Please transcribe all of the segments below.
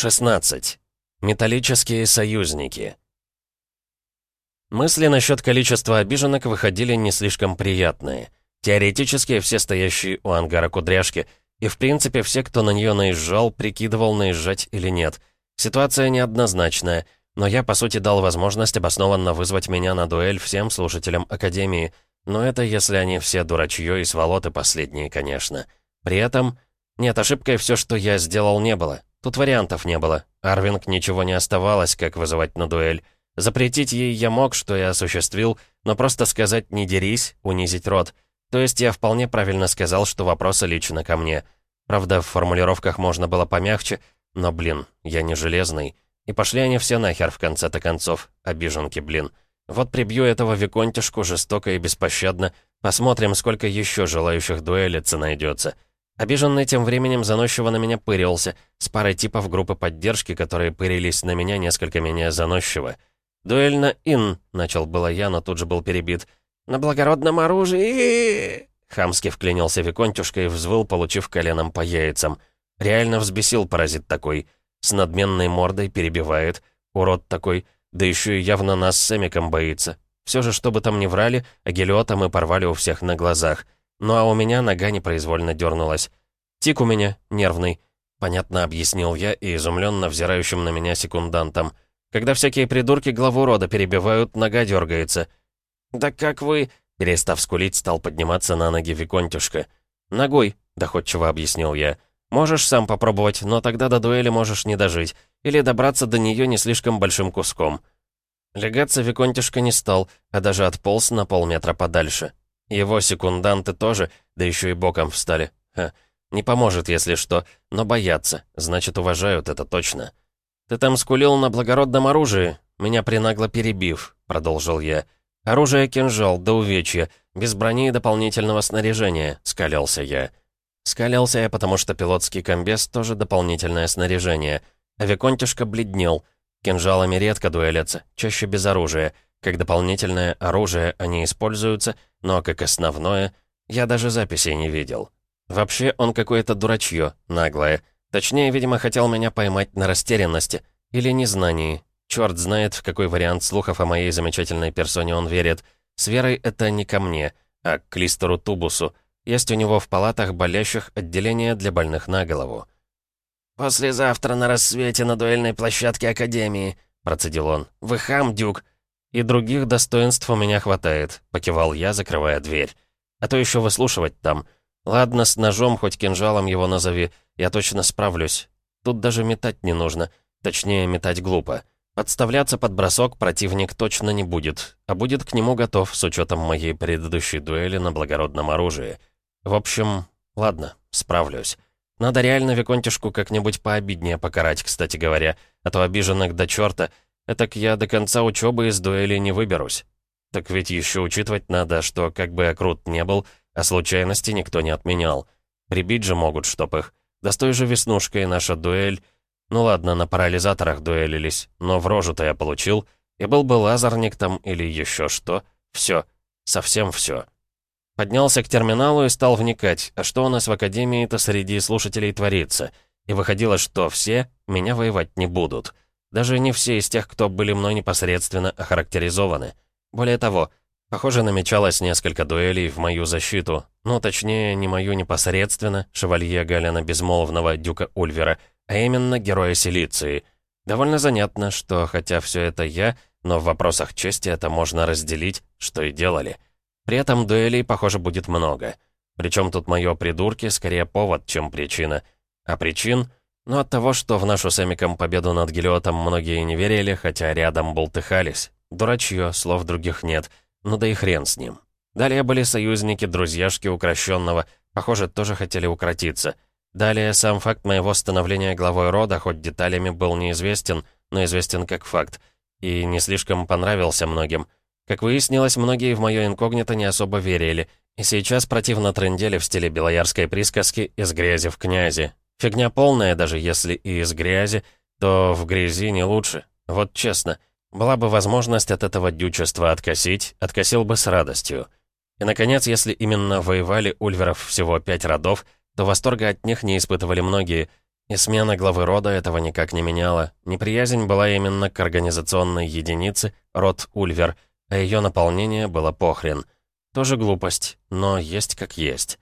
16. Металлические союзники. Мысли насчет количества обиженок выходили не слишком приятные. Теоретически все стоящие у ангара кудряшки, и в принципе все, кто на нее наезжал, прикидывал, наезжать или нет. Ситуация неоднозначная, но я, по сути, дал возможность обоснованно вызвать меня на дуэль всем слушателям Академии, но это если они все дурачье и сволоты последние, конечно. При этом... Нет, ошибкой все, что я сделал, не было. Тут вариантов не было. Арвинг ничего не оставалось, как вызывать на дуэль. Запретить ей я мог, что я осуществил, но просто сказать «не дерись», унизить рот. То есть я вполне правильно сказал, что вопросы лично ко мне. Правда, в формулировках можно было помягче, но, блин, я не железный. И пошли они все нахер в конце-то концов, обиженки, блин. Вот прибью этого Виконтишку жестоко и беспощадно. Посмотрим, сколько еще желающих дуэлиться найдется. Обиженный тем временем заносчиво на меня пырился, с парой типов группы поддержки, которые пырились на меня несколько менее заносчиво. «Дуэль на ин», — начал было я, но тут же был перебит. «На благородном оружии!» Хамски вклинился Виконтюшка и взвыл, получив коленом по яйцам. Реально взбесил паразит такой. С надменной мордой перебивает. Урод такой. Да еще и явно нас с Эмиком боится. Все же, что бы там ни врали, а Гелиота мы порвали у всех на глазах. Ну а у меня нога непроизвольно дернулась. «Тик у меня, нервный», — понятно объяснил я и изумленно взирающим на меня секундантом. «Когда всякие придурки главу рода перебивают, нога дергается». «Да как вы...» — перестав скулить, стал подниматься на ноги Виконтюшка. «Ногой», — доходчиво объяснил я. «Можешь сам попробовать, но тогда до дуэли можешь не дожить. Или добраться до нее не слишком большим куском». Легаться Виконтюшка не стал, а даже отполз на полметра подальше. Его секунданты тоже, да еще и боком встали. Ха, не поможет, если что, но боятся, значит, уважают это точно. «Ты там скулил на благородном оружии, меня принагло перебив», — продолжил я. «Оружие кинжал, до увечья, без брони и дополнительного снаряжения», — скалялся я. Скалялся я, потому что пилотский комбез тоже дополнительное снаряжение. А Виконтишка бледнел. Кинжалами редко дуэлятся, чаще без оружия. Как дополнительное оружие они используются, но как основное я даже записей не видел. Вообще он какое-то дурачье, наглое. Точнее, видимо, хотел меня поймать на растерянности или незнании. Черт знает, в какой вариант слухов о моей замечательной персоне он верит. С верой это не ко мне, а к Клистеру Тубусу. Есть у него в палатах болящих отделение для больных на голову. «Послезавтра на рассвете на дуэльной площадке Академии», — процедил он. «Вы хам, Дюк. «И других достоинств у меня хватает», — покивал я, закрывая дверь. «А то еще выслушивать там. Ладно, с ножом, хоть кинжалом его назови, я точно справлюсь. Тут даже метать не нужно. Точнее, метать глупо. Подставляться под бросок противник точно не будет, а будет к нему готов с учетом моей предыдущей дуэли на благородном оружии. В общем, ладно, справлюсь. Надо реально Виконтишку как-нибудь пообиднее покарать, кстати говоря, а то обиженных до черта — Этак я до конца учебы из дуэли не выберусь. Так ведь еще учитывать надо, что как бы я крут не был, а случайности никто не отменял. Прибить же могут, чтоб их. Да с той же веснушкой наша дуэль... Ну ладно, на парализаторах дуэлились, но в рожу-то я получил. И был бы лазерник там или еще что. Все. Совсем все. Поднялся к терминалу и стал вникать, а что у нас в Академии-то среди слушателей творится. И выходило, что все меня воевать не будут. Даже не все из тех, кто были мной непосредственно охарактеризованы. Более того, похоже, намечалось несколько дуэлей в мою защиту. Ну, точнее, не мою непосредственно, шевалье Галина Безмолвного Дюка Ульвера, а именно героя Силиции. Довольно занятно, что, хотя все это я, но в вопросах чести это можно разделить, что и делали. При этом дуэлей, похоже, будет много. Причем тут мое придурки скорее повод, чем причина. А причин — но от того, что в нашу с Эмиком победу над Гелиотом многие не верили, хотя рядом болтыхались. Дурачье, слов других нет. Ну да и хрен с ним. Далее были союзники, друзьяшки укращенного. Похоже, тоже хотели укротиться. Далее сам факт моего становления главой рода, хоть деталями был неизвестен, но известен как факт. И не слишком понравился многим. Как выяснилось, многие в мое инкогнито не особо верили. И сейчас противно трындели в стиле белоярской присказки «из грязи в князи», Фигня полная, даже если и из грязи, то в грязи не лучше. Вот честно, была бы возможность от этого дючества откосить, откосил бы с радостью. И, наконец, если именно воевали Ульверов всего пять родов, то восторга от них не испытывали многие. И смена главы рода этого никак не меняла. Неприязнь была именно к организационной единице, род Ульвер, а ее наполнение было похрен. Тоже глупость, но есть как есть.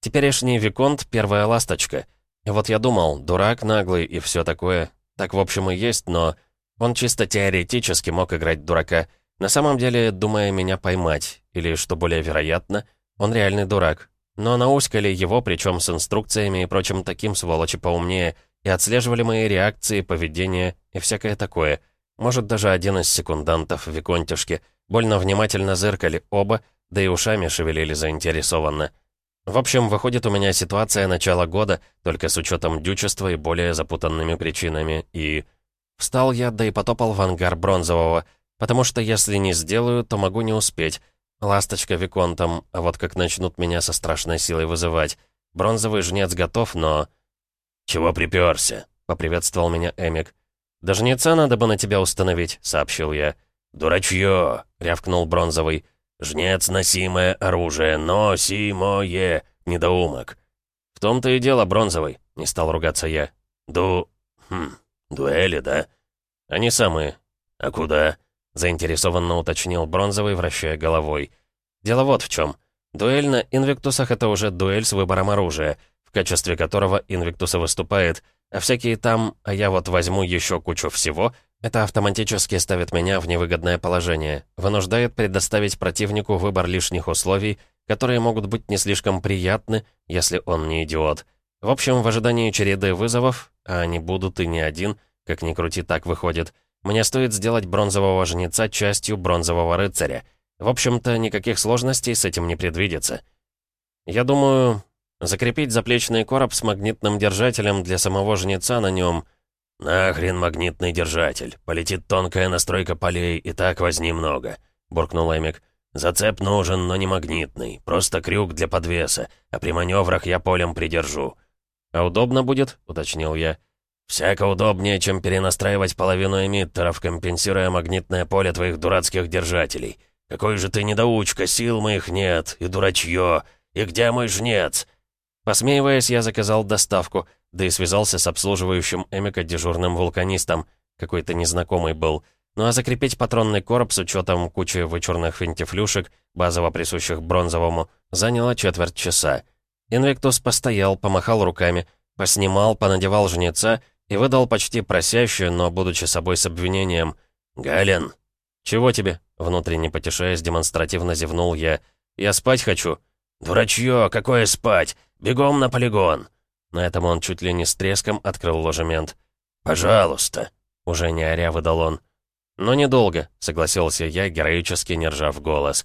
Теперешний Виконт — первая ласточка. Вот я думал, дурак наглый и все такое. Так, в общем, и есть, но... Он чисто теоретически мог играть дурака. На самом деле, думая меня поймать. Или, что более вероятно, он реальный дурак. Но науськали его, причем с инструкциями и прочим таким сволочи поумнее, и отслеживали мои реакции, поведение и всякое такое. Может, даже один из секундантов Виконтишки. Больно внимательно зыркали оба, да и ушами шевелили заинтересованно. В общем, выходит у меня ситуация начала года, только с учетом дючества и более запутанными причинами, и... Встал я, да и потопал в ангар бронзового, потому что если не сделаю, то могу не успеть, Ласточка Виконтом, а вот как начнут меня со страшной силой вызывать. Бронзовый жнец готов, но... «Чего приперся?» — поприветствовал меня Эмик. «Да жнеца надо бы на тебя установить», — сообщил я. «Дурачье!» — рявкнул Бронзовый. «Жнец — носимое оружие, носимое, недоумок». «В том-то и дело, Бронзовый», — не стал ругаться я. «Ду... хм... дуэли, да?» «Они самые». «А куда?» заинтересованно уточнил Бронзовый, вращая головой. «Дело вот в чем. Дуэль на Инвиктусах — это уже дуэль с выбором оружия, в качестве которого Инвиктуса выступает, а всякие там, а я вот возьму еще кучу всего, это автоматически ставит меня в невыгодное положение, вынуждает предоставить противнику выбор лишних условий, которые могут быть не слишком приятны, если он не идиот. В общем, в ожидании череды вызовов, а они будут и не один, как ни крути так выходит — мне стоит сделать бронзового жнеца частью бронзового рыцаря. В общем-то, никаких сложностей с этим не предвидится. Я думаю, закрепить заплечный короб с магнитным держателем для самого жнеца на нем. «Нахрен магнитный держатель. Полетит тонкая настройка полей, и так возни много», — буркнул Эмик. «Зацеп нужен, но не магнитный. Просто крюк для подвеса, а при маневрах я полем придержу». «А удобно будет?» — уточнил я. «Всяко удобнее, чем перенастраивать половину эмиттеров, компенсируя магнитное поле твоих дурацких держателей. Какой же ты недоучка, сил моих нет, и дурачье. И где мой жнец?» Посмеиваясь, я заказал доставку, да и связался с обслуживающим Эмика дежурным вулканистом. Какой-то незнакомый был. Ну а закрепить патронный короб с учетом кучи вычурных финтифлюшек, базово присущих бронзовому, заняло четверть часа. Инвектус постоял, помахал руками, поснимал, понадевал жнеца — и выдал почти просящую, но будучи собой с обвинением. «Гален!» «Чего тебе?» Внутренне потешаясь, демонстративно зевнул я. «Я спать хочу». «Дурачье, какое спать? Бегом на полигон!» На этом он чуть ли не с треском открыл ложемент. «Пожалуйста!» Уже не оря выдал он. «Но недолго», — согласился я, героически не ржав голос.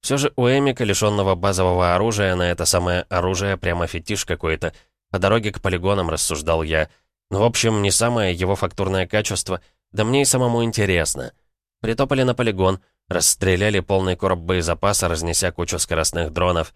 Все же у Эмика, лишенного базового оружия, на это самое оружие прямо фетиш какой-то. По дороге к полигонам рассуждал я — ну, в общем, не самое его фактурное качество, да мне и самому интересно. Притопали на полигон, расстреляли полный короб боезапаса, разнеся кучу скоростных дронов.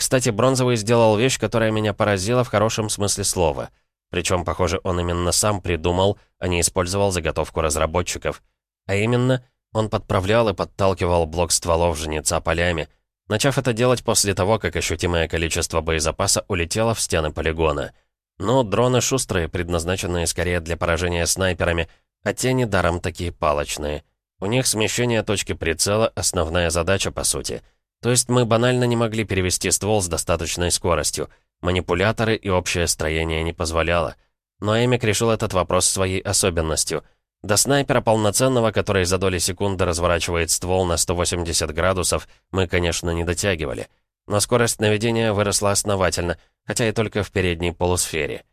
Кстати, Бронзовый сделал вещь, которая меня поразила в хорошем смысле слова. Причем, похоже, он именно сам придумал, а не использовал заготовку разработчиков. А именно, он подправлял и подталкивал блок стволов жнеца полями, начав это делать после того, как ощутимое количество боезапаса улетело в стены полигона — ну, дроны шустрые, предназначенные скорее для поражения снайперами, а те недаром такие палочные. У них смещение точки прицела — основная задача, по сути. То есть мы банально не могли перевести ствол с достаточной скоростью. Манипуляторы и общее строение не позволяло. Но Эмик решил этот вопрос своей особенностью. До снайпера полноценного, который за доли секунды разворачивает ствол на 180 градусов, мы, конечно, не дотягивали. Но скорость наведения выросла основательно — хотя и только в передней полусфере.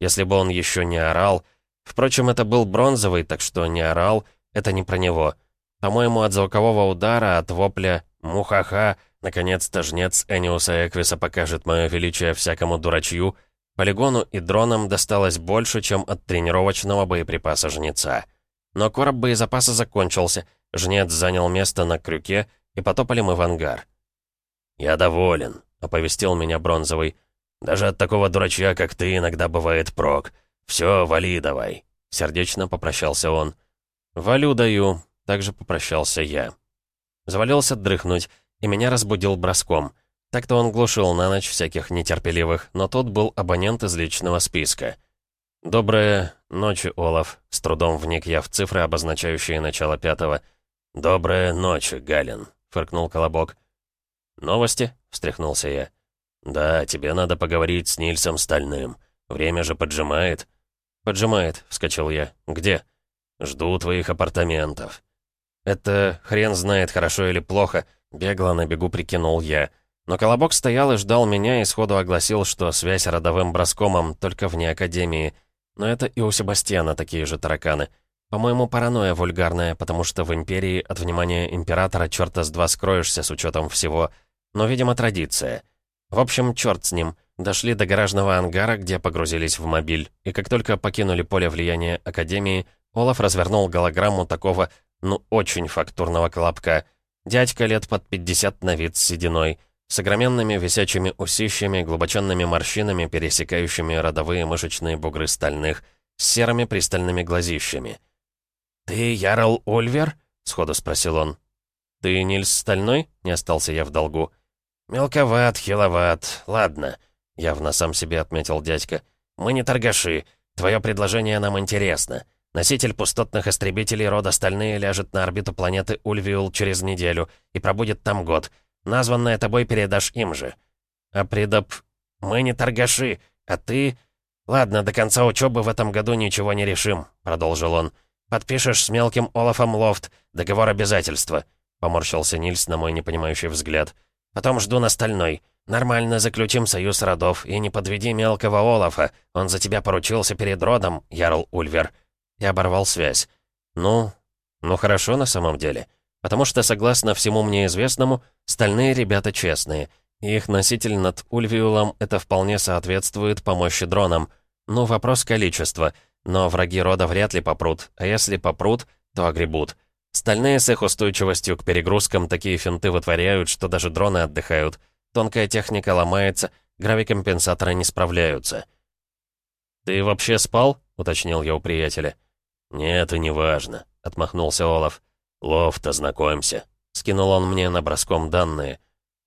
Если бы он еще не орал... Впрочем, это был бронзовый, так что не орал, это не про него. По-моему, от звукового удара, от вопля «Мухаха!» Наконец-то жнец Эниуса Эквиса покажет мое величие всякому дурачью. Полигону и дронам досталось больше, чем от тренировочного боеприпаса жнеца. Но короб боезапаса закончился, жнец занял место на крюке, и потопали мы в ангар. «Я доволен», — оповестил меня Бронзовый. Даже от такого дурачья, как ты, иногда бывает прок. Все, вали давай». Сердечно попрощался он. «Валю даю», — также попрощался я. Завалился дрыхнуть, и меня разбудил броском. Так-то он глушил на ночь всяких нетерпеливых, но тот был абонент из личного списка. «Доброй ночи, Олаф», — с трудом вник я в цифры, обозначающие начало пятого. «Доброй ночи, Галин», — фыркнул Колобок. «Новости?» — встряхнулся я. «Да, тебе надо поговорить с Нильсом Стальным. Время же поджимает». «Поджимает», — вскочил я. «Где?» «Жду твоих апартаментов». «Это хрен знает, хорошо или плохо», — бегло на бегу прикинул я. Но Колобок стоял и ждал меня и сходу огласил, что связь родовым броскомом только вне Академии — но это и у Себастьяна такие же тараканы. По-моему, паранойя вульгарная, потому что в Империи от внимания Императора черта с два скроешься с учетом всего. Но, видимо, традиция. В общем, черт с ним. Дошли до гаражного ангара, где погрузились в мобиль. И как только покинули поле влияния Академии, Олаф развернул голограмму такого, ну, очень фактурного колобка. Дядька лет под 50 на вид с сединой — с огроменными висячими усищами, глубоченными морщинами, пересекающими родовые мышечные бугры стальных, с серыми пристальными глазищами. «Ты Ярл Ульвер?» — сходу спросил он. «Ты Нильс Стальной?» — не остался я в долгу. «Мелковат, хиловат. Ладно», — явно сам себе отметил дядька. «Мы не торгаши. Твое предложение нам интересно. Носитель пустотных истребителей рода Стальные ляжет на орбиту планеты Ульвиул через неделю и пробудет там год. Названное тобой передашь им же. А предоп... Мы не торгаши, а ты... Ладно, до конца учебы в этом году ничего не решим, продолжил он. Подпишешь с мелким Олафом Лофт, договор обязательства. Поморщился Нильс на мой непонимающий взгляд. Потом жду на стальной. Нормально заключим союз родов, и не подведи мелкого Олафа. Он за тебя поручился перед родом, Ярл Ульвер. И оборвал связь. Ну, ну хорошо на самом деле. Потому что, согласно всему мне известному, стальные ребята честные. И их носитель над Ульвиулом это вполне соответствует помощи дронам. Ну, вопрос количества. Но враги рода вряд ли попрут, а если попрут, то огребут. Стальные с их устойчивостью к перегрузкам такие финты вытворяют, что даже дроны отдыхают. Тонкая техника ломается, гравикомпенсаторы не справляются. «Ты вообще спал?» — уточнил я у приятеля. «Нет, и не важно», — отмахнулся Олаф. «Лофт, ознакомься», — скинул он мне наброском данные.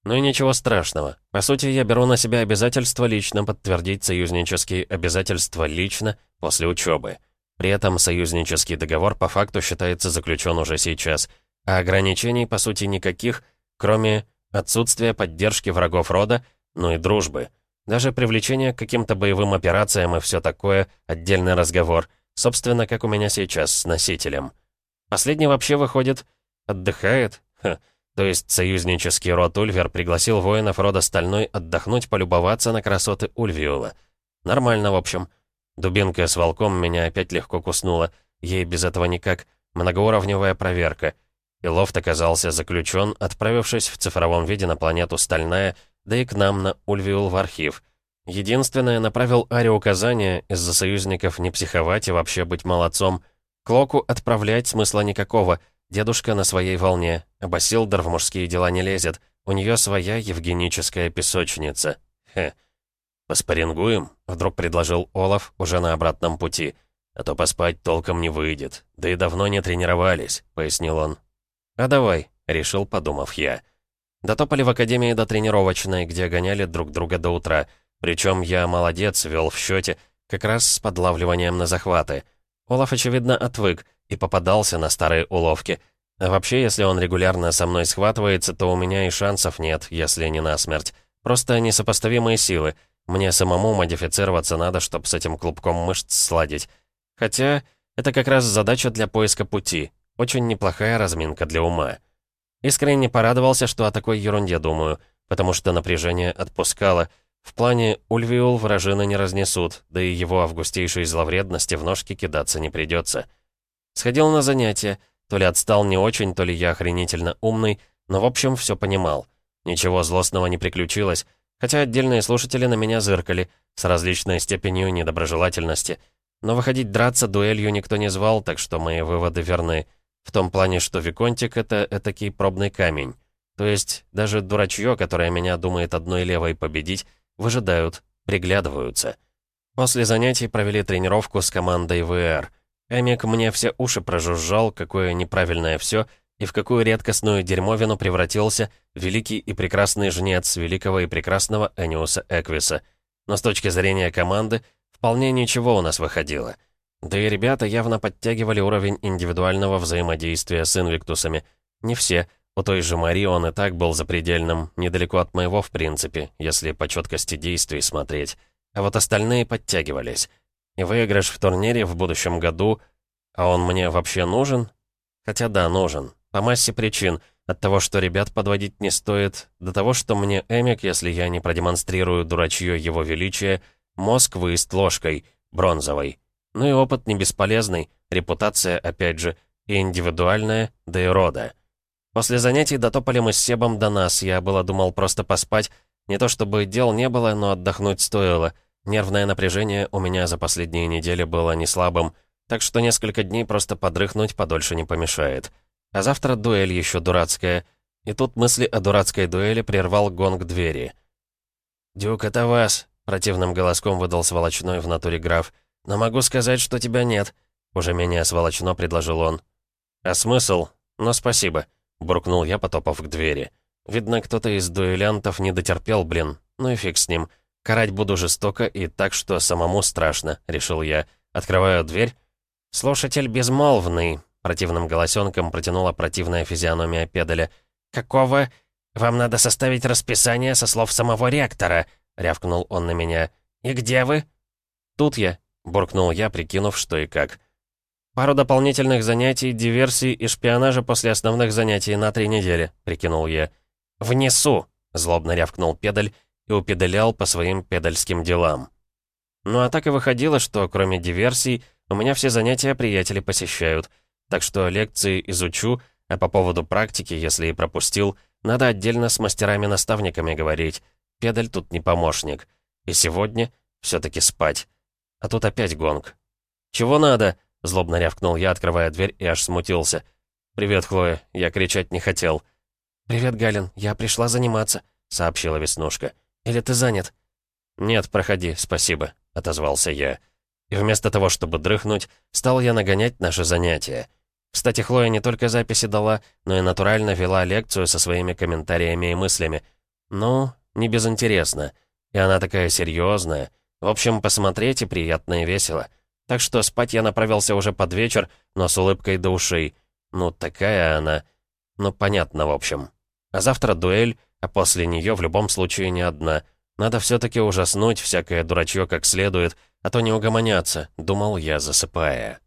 «Ну и ничего страшного. По сути, я беру на себя обязательство лично подтвердить союзнические обязательства лично после учебы. При этом союзнический договор по факту считается заключен уже сейчас, а ограничений, по сути, никаких, кроме отсутствия поддержки врагов рода, ну и дружбы. Даже привлечение к каким-то боевым операциям и все такое — отдельный разговор, собственно, как у меня сейчас с носителем». Последний вообще выходит... Отдыхает? Ха. То есть союзнический род Ульвер пригласил воинов рода Стальной отдохнуть, полюбоваться на красоты Ульвиула. Нормально, в общем. Дубинка с волком меня опять легко куснула. Ей без этого никак. Многоуровневая проверка. И лофт оказался заключен, отправившись в цифровом виде на планету Стальная, да и к нам на Ульвиул в архив. Единственное, направил Ари указания из-за союзников не психовать и вообще быть молодцом — Клоку отправлять смысла никакого. Дедушка на своей волне. Басилдер в мужские дела не лезет. У нее своя евгеническая песочница. Хе. «Поспорингуем?» — вдруг предложил Олаф уже на обратном пути. «А то поспать толком не выйдет. Да и давно не тренировались», — пояснил он. «А давай», — решил, подумав я. Дотопали в академии до тренировочной, где гоняли друг друга до утра. Причем я молодец, вел в счете, как раз с подлавливанием на захваты. Олаф, очевидно, отвык и попадался на старые уловки. А вообще, если он регулярно со мной схватывается, то у меня и шансов нет, если не насмерть. Просто несопоставимые силы. Мне самому модифицироваться надо, чтобы с этим клубком мышц сладить. Хотя, это как раз задача для поиска пути. Очень неплохая разминка для ума. Искренне порадовался, что о такой ерунде думаю, потому что напряжение отпускало — в плане Ульвиул вражины не разнесут, да и его августейшей зловредности в ножки кидаться не придется. Сходил на занятия, то ли отстал не очень, то ли я охренительно умный, но в общем все понимал. Ничего злостного не приключилось, хотя отдельные слушатели на меня зыркали с различной степенью недоброжелательности. Но выходить драться дуэлью никто не звал, так что мои выводы верны. В том плане, что Виконтик — это этакий пробный камень. То есть даже дурачье, которое меня думает одной левой победить, Выжидают, приглядываются. После занятий провели тренировку с командой ВР. Эмик мне все уши прожужжал, какое неправильное все, и в какую редкостную дерьмовину превратился великий и прекрасный жнец великого и прекрасного Эниуса Эквиса. Но с точки зрения команды, вполне ничего у нас выходило. Да и ребята явно подтягивали уровень индивидуального взаимодействия с инвиктусами. Не все. У той же Мари он и так был запредельным, недалеко от моего в принципе, если по четкости действий смотреть. А вот остальные подтягивались. И выигрыш в турнире в будущем году... А он мне вообще нужен? Хотя да, нужен. По массе причин. От того, что ребят подводить не стоит, до того, что мне Эмик, если я не продемонстрирую дурачье его величия, мозг выезд ложкой, бронзовой. Ну и опыт не бесполезный, репутация, опять же, и индивидуальная, да и рода. После занятий дотопали мы с Себом до нас, я было думал просто поспать. Не то чтобы дел не было, но отдохнуть стоило. Нервное напряжение у меня за последние недели было не слабым, так что несколько дней просто подрыхнуть подольше не помешает. А завтра дуэль еще дурацкая. И тут мысли о дурацкой дуэли прервал гонг двери. «Дюк, это вас!» — противным голоском выдал сволочной в натуре граф. «Но могу сказать, что тебя нет», — уже менее сволочно предложил он. «А смысл? Но спасибо», — буркнул я, потопав к двери. «Видно, кто-то из дуэлянтов не дотерпел, блин. Ну и фиг с ним. Карать буду жестоко и так, что самому страшно», — решил я. Открываю дверь. «Слушатель безмолвный», — противным голосенком протянула противная физиономия педаля. «Какого? Вам надо составить расписание со слов самого ректора», — рявкнул он на меня. «И где вы?» «Тут я», — буркнул я, прикинув, что и как. «Пару дополнительных занятий, диверсий и шпионажа после основных занятий на три недели», — прикинул я. «Внесу!» — злобно рявкнул педаль и упедалял по своим педальским делам. Ну а так и выходило, что кроме диверсий, у меня все занятия приятели посещают, так что лекции изучу, а по поводу практики, если и пропустил, надо отдельно с мастерами-наставниками говорить. Педаль тут не помощник. И сегодня все таки спать. А тут опять гонг. «Чего надо?» — злобно рявкнул я, открывая дверь, и аж смутился. «Привет, Хлоя. Я кричать не хотел». «Привет, Галин. Я пришла заниматься», — сообщила Веснушка. «Или ты занят?» «Нет, проходи, спасибо», — отозвался я. И вместо того, чтобы дрыхнуть, стал я нагонять наши занятия. Кстати, Хлоя не только записи дала, но и натурально вела лекцию со своими комментариями и мыслями. Ну, не безинтересно. И она такая серьезная. В общем, посмотреть и приятно и весело. Так что спать я направился уже под вечер, но с улыбкой до ушей. Ну, такая она. Ну, понятно, в общем. А завтра дуэль, а после нее в любом случае не одна. Надо все-таки ужаснуть всякое дурачье как следует, а то не угомоняться, думал я, засыпая.